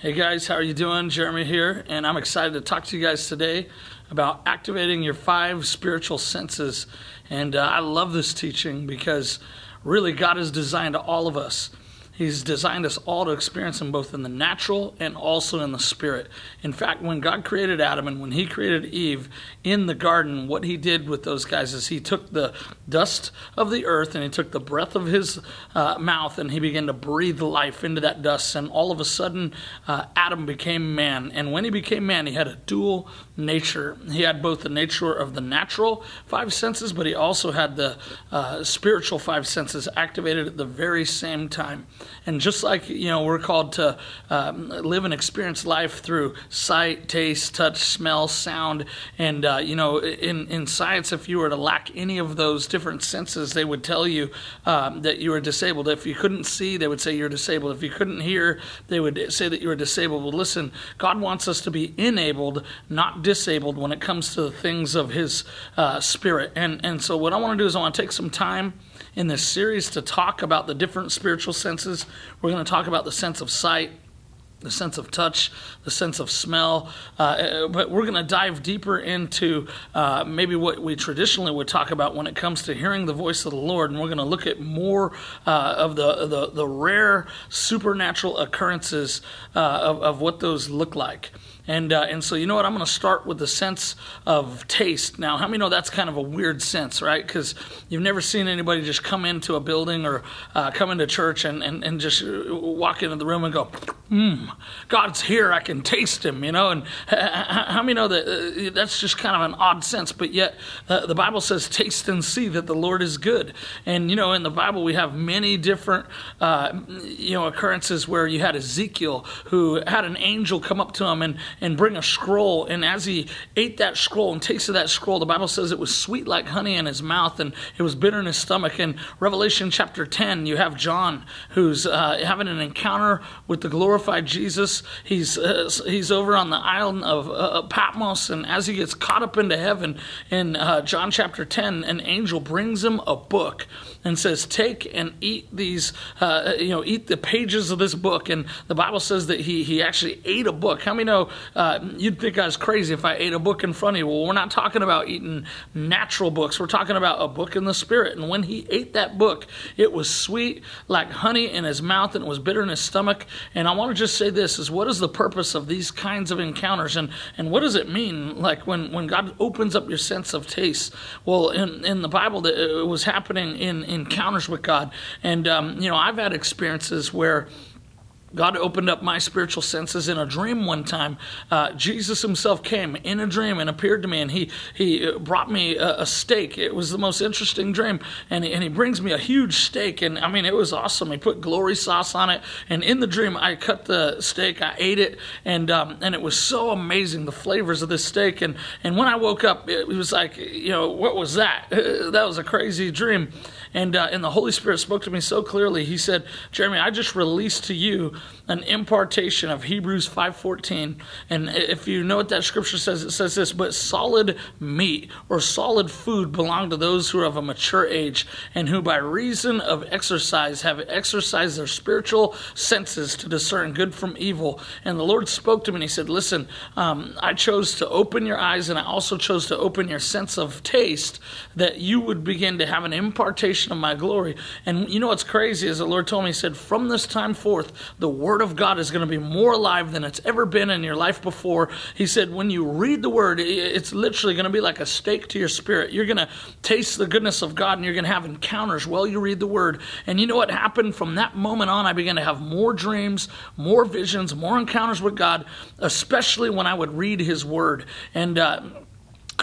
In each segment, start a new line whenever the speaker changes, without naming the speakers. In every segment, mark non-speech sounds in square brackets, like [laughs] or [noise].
Hey guys, how are you doing? Jeremy here, and I'm excited to talk to you guys today about activating your five spiritual senses. And uh, I love this teaching because really God has designed all of us He's designed us all to experience Him both in the natural and also in the spirit. In fact, when God created Adam and when He created Eve in the garden, what He did with those guys is He took the dust of the earth and He took the breath of His uh, mouth and He began to breathe life into that dust. And all of a sudden, uh, Adam became man. And when he became man, he had a dual nature. He had both the nature of the natural five senses, but he also had the uh, spiritual five senses activated at the very same time. And just like, you know, we're called to um, live and experience life through sight, taste, touch, smell, sound. And, uh, you know, in, in science, if you were to lack any of those different senses, they would tell you um, that you were disabled. If you couldn't see, they would say you're disabled. If you couldn't hear, they would say that you were disabled. Well, listen, God wants us to be enabled, not disabled, when it comes to the things of His uh, Spirit. And, and so, what I want to do is I want to take some time in this series to talk about the different spiritual senses. We're going to talk about the sense of sight, the sense of touch, the sense of smell. Uh, but we're going to dive deeper into uh, maybe what we traditionally would talk about when it comes to hearing the voice of the Lord. And we're going to look at more uh, of the, the, the, rare supernatural occurrences uh, of, of what those look like. And, uh, and so, you know what? I'm going to start with the sense of taste. Now, how many know that's kind of a weird sense, right? Because you've never seen anybody just come into a building or uh, come into church and, and, and just walk into the room and go, hmm, God's here. I can taste him, you know? And how many know that uh, that's just kind of an odd sense? But yet, uh, the Bible says, taste and see that the Lord is good. And, you know, in the Bible, we have many different, uh, you know, occurrences where you had Ezekiel who had an angel come up to him and, and bring a scroll. And as he ate that scroll and takes tasted that scroll, the Bible says it was sweet like honey in his mouth and it was bitter in his stomach. In Revelation chapter 10, you have John who's uh, having an encounter with the glorified Jesus. He's, uh, he's over on the island of uh, Patmos, and as he gets caught up into heaven in uh, John chapter 10, an angel brings him a book and says, Take and eat these, uh, you know, eat the pages of this book. And the Bible says that he, he actually ate a book. How many know uh, you'd think I was crazy if I ate a book in front of you? Well, we're not talking about eating natural books. We're talking about a book in the Spirit. And when he ate that book, it was sweet like honey in his mouth and it was bitter in his stomach. And I want to just say this is what is the purpose of these kinds of encounters and, and what does it mean like when, when God opens up your sense of taste? Well, in, in the Bible, it was happening in encounters with God. And, um, you know, I've had experiences where God opened up my spiritual senses in a dream one time. Uh, Jesus himself came in a dream and appeared to me, and he, he brought me a, a steak. It was the most interesting dream. And he, and he brings me a huge steak, and I mean, it was awesome. He put glory sauce on it. And in the dream, I cut the steak, I ate it, and, um, and it was so amazing, the flavors of this steak. And, and when I woke up, it was like, you know, what was that? [laughs] that was a crazy dream. And, uh, and the Holy Spirit spoke to me so clearly. He said, Jeremy, I just released to you an impartation of Hebrews 5.14. And if you know what that scripture says, it says this, but solid meat or solid food belong to those who are of a mature age and who by reason of exercise have exercised their spiritual senses to discern good from evil. And the Lord spoke to me and he said, listen, um, I chose to open your eyes and I also chose to open your sense of taste that you would begin to have an impartation of my glory. And you know what's crazy is the Lord told me, He said, from this time forth, the Word of God is going to be more alive than it's ever been in your life before. He said, when you read the Word, it's literally going to be like a steak to your spirit. You're going to taste the goodness of God and you're going to have encounters while you read the Word. And you know what happened? From that moment on, I began to have more dreams, more visions, more encounters with God, especially when I would read His Word. And, uh,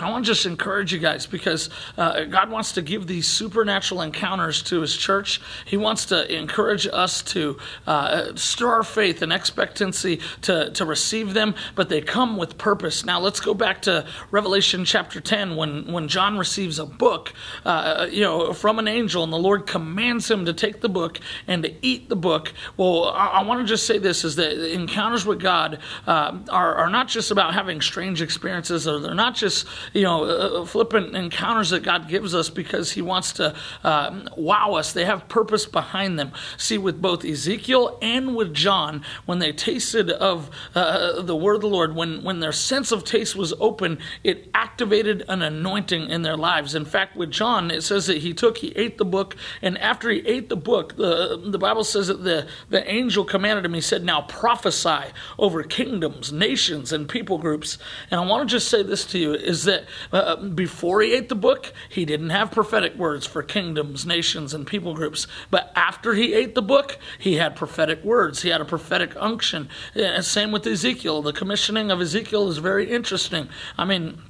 I want to just encourage you guys because uh, God wants to give these supernatural encounters to His church. He wants to encourage us to uh, stir our faith and expectancy to, to receive them, but they come with purpose. Now, let's go back to Revelation chapter 10 when, when John receives a book uh, you know, from an angel, and the Lord commands him to take the book and to eat the book. Well, I, I want to just say this is that encounters with God uh, are, are not just about having strange experiences, or they're not just you know, uh, flippant encounters that God gives us because He wants to uh, wow us. They have purpose behind them. See, with both Ezekiel and with John, when they tasted of uh, the word of the Lord, when, when their sense of taste was open, it activated an anointing in their lives. In fact, with John, it says that he took, he ate the book, and after he ate the book, the, the Bible says that the, the angel commanded him, he said, Now prophesy over kingdoms, nations, and people groups. And I want to just say this to you is that uh, before he ate the book, he didn't have prophetic words for kingdoms, nations, and people groups. But after he ate the book, he had prophetic words. He had a prophetic unction. And same with Ezekiel. The commissioning of Ezekiel is very interesting. I mean,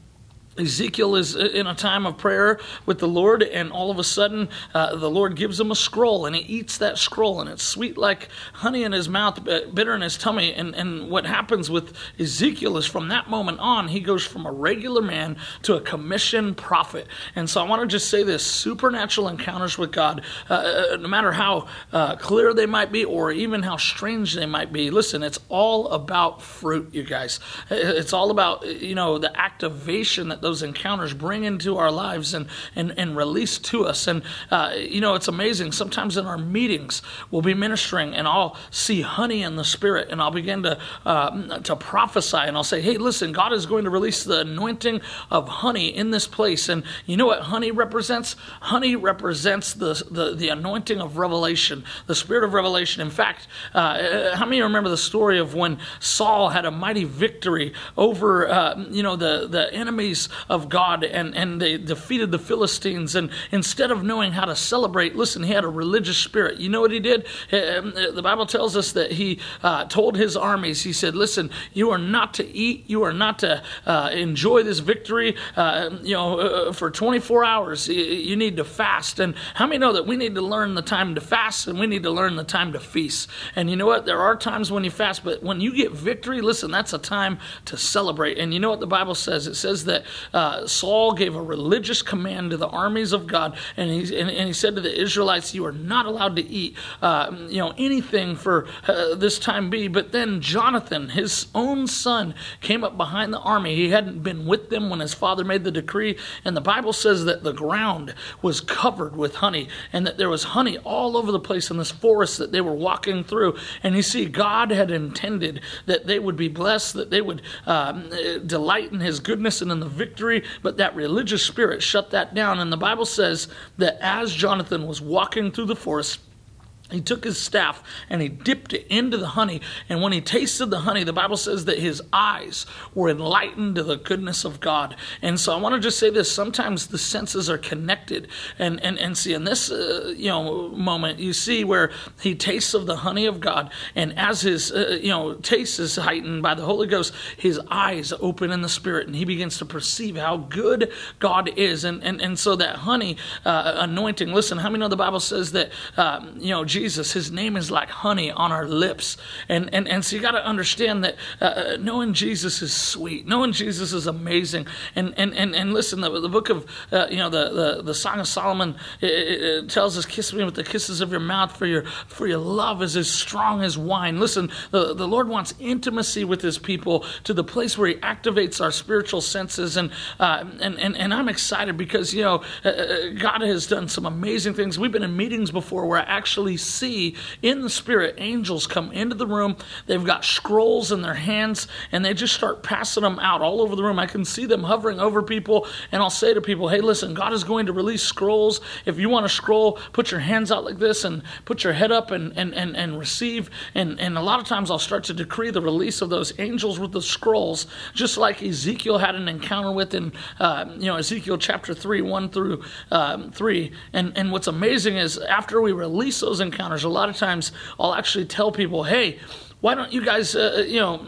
Ezekiel is in a time of prayer with the Lord, and all of a sudden, uh, the Lord gives him a scroll, and he eats that scroll, and it's sweet like honey in his mouth, bitter in his tummy. And, and what happens with Ezekiel is from that moment on, he goes from a regular man to a commissioned prophet. And so I want to just say this supernatural encounters with God, uh, uh, no matter how uh, clear they might be or even how strange they might be, listen, it's all about fruit, you guys. It's all about, you know, the activation that those encounters bring into our lives and, and, and release to us. And, uh, you know, it's amazing. Sometimes in our meetings, we'll be ministering and I'll see honey in the spirit and I'll begin to, uh, to prophesy and I'll say, hey, listen, God is going to release the anointing of honey in this place. And you know what honey represents? Honey represents the, the, the anointing of revelation, the spirit of revelation. In fact, uh, how many remember the story of when Saul had a mighty victory over, uh, you know, the, the enemies of God and, and they defeated the Philistines. And instead of knowing how to celebrate, listen, he had a religious spirit. You know what he did? Um, the Bible tells us that he uh, told his armies, he said, listen, you are not to eat, you are not to uh, enjoy this victory, uh, you know, uh, for 24 hours. You need to fast. And how many know that we need to learn the time to fast and we need to learn the time to feast? And you know what? There are times when you fast, but when you get victory, listen, that's a time to celebrate. And you know what the Bible says? It says that uh, Saul gave a religious command to the armies of God, and he, and, and he said to the Israelites, You are not allowed to eat uh, you know, anything for uh, this time be. But then Jonathan, his own son, came up behind the army. He hadn't been with them when his father made the decree, and the Bible says that the ground was covered with honey, and that there was honey all over the place in this forest that they were walking through. And you see, God had intended that they would be blessed, that they would um, delight in his goodness and in the victory victory, but that religious spirit shut that down. And the Bible says that as Jonathan was walking through the forest, he took his staff and he dipped it into the honey. And when he tasted the honey, the Bible says that his eyes were enlightened to the goodness of God. And so I want to just say this sometimes the senses are connected. And, and, and see, in this uh, you know, moment, you see where he tastes of the honey of God. And as his uh, you know, taste is heightened by the Holy Ghost, his eyes open in the Spirit and he begins to perceive how good God is. And, and, and so that honey uh, anointing, listen, how many know the Bible says that, um, you know, his name is like honey on our lips. And, and, and so you got to understand that uh, uh, knowing Jesus is sweet. Knowing Jesus is amazing. And, and, and, and listen, the, the book of, uh, you know, the, the, the Song of Solomon it, it tells us, kiss me with the kisses of your mouth for your, for your love is as strong as wine. Listen, the, the Lord wants intimacy with his people to the place where he activates our spiritual senses. And, uh, and, and, and I'm excited because, you know, uh, uh, God has done some amazing things. We've been in meetings before where I actually see in the spirit angels come into the room. They've got scrolls in their hands and they just start passing them out all over the room. I can see them hovering over people, and I'll say to people, hey, listen, God is going to release scrolls. If you want a scroll, put your hands out like this and put your head up and, and, and, and receive. And, and a lot of times I'll start to decree the release of those angels with the scrolls, just like Ezekiel had an encounter with in uh, you know Ezekiel chapter 3, 1 through um, 3. And, and what's amazing is after we release those encounters, encounters, a lot of times I'll actually tell people, hey, why don't you guys, uh, you know,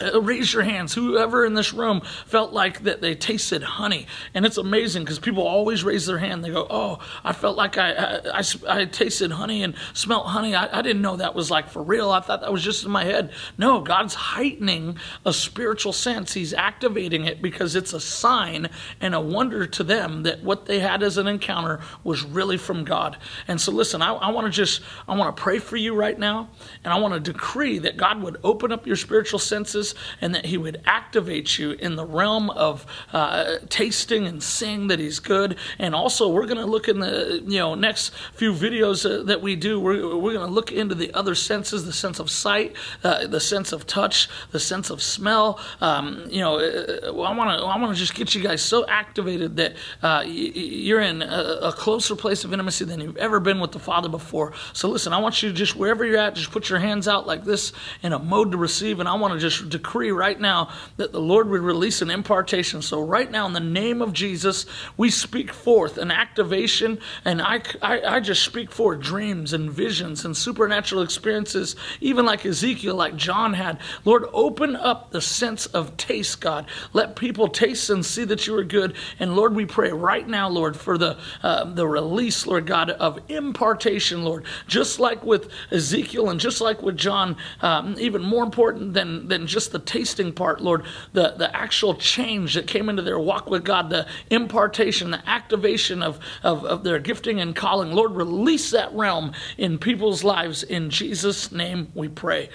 uh, raise your hands. Whoever in this room felt like that they tasted honey. And it's amazing because people always raise their hand. They go oh i felt like i i, I, I tasted honey and smelt honey. I, I, didn't know that was like for real. I thought that was just in my head. No god's heightening a spiritual sense. He's activating it because it's a sign and a wonder to them that what they had as an encounter was really from god. And so listen i, I want to just i want to pray for you right now and i want to decree that god would open up your spiritual senses and that He would activate you in the realm of uh, tasting and seeing that He's good. And also, we're going to look in the you know next few videos uh, that we do. We're, we're going to look into the other senses, the sense of sight, uh, the sense of touch, the sense of smell. Um, you know, uh, I want to I want to just get you guys so activated that uh, you're in a, a closer place of intimacy than you've ever been with the Father before. So listen, I want you to just wherever you're at, just put your hands out like this in a mode to receive, and I want to just decree right now that the Lord would release an impartation. So right now, in the name of Jesus, we speak forth an activation, and I, I, I just speak forth dreams and visions and supernatural experiences, even like Ezekiel, like John had. Lord, open up the sense of taste, God. Let people taste and see that you are good. And Lord, we pray right now, Lord, for the uh, the release, Lord God, of impartation, Lord. Just like with Ezekiel and just like with John, um, even more important than than the tasting part, Lord, the the actual change that came into their walk with God, the impartation, the activation of of, of their gifting and calling. Lord, release that realm in people's lives. In Jesus' name, we pray.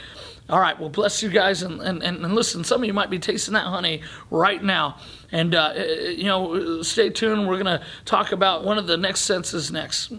All right, well, bless you guys. And, and, and listen, some of you might be tasting that honey right now. And, uh, you know, stay tuned. We're going to talk about one of the next senses next.